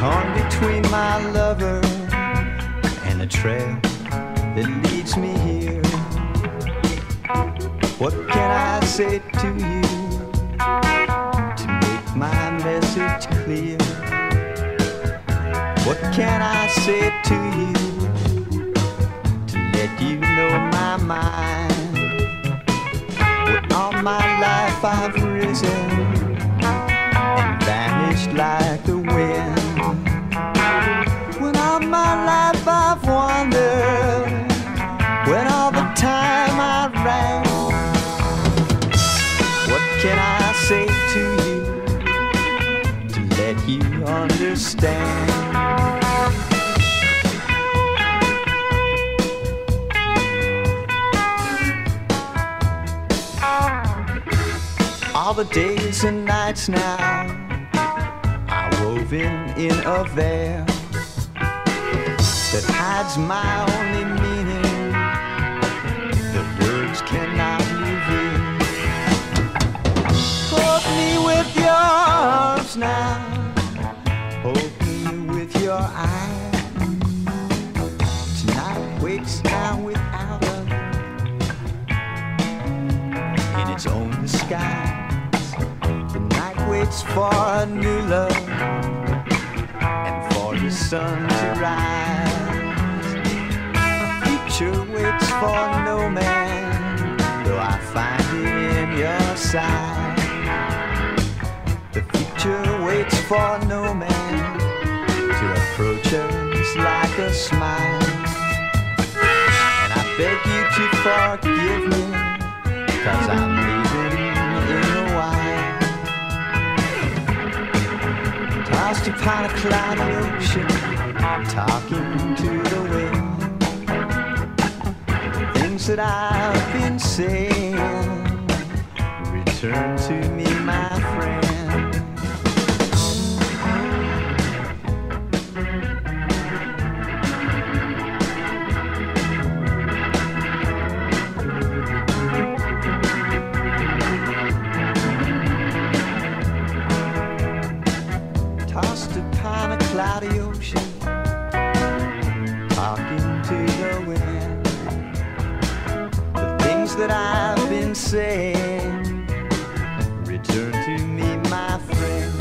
torn between my lover and the trail that leads me here. What can I say to you to make my message clear? What can I say to you to let you know my mind? What all my life I've risen my life I've when all the time I ran. What can I say to you to let you understand? All the days and nights now are woven in a veil that hides my only meaning that words cannot reveal. Hold me with your arms now, hold me with your eyes. Tonight waits now without us in its own disguise. The night waits for a new love and for the sun to rise. The future waits for no man, though I find it in your side. The future waits for no man to approach us like a smile. And I beg you to forgive me, cause I'm leaving in a while. Tossed upon a cloudy ocean, talking to the wind. That I've been saying return to me, my friend. Tossed upon a cloudy ocean, things that I've been saying. Return to me, my friend.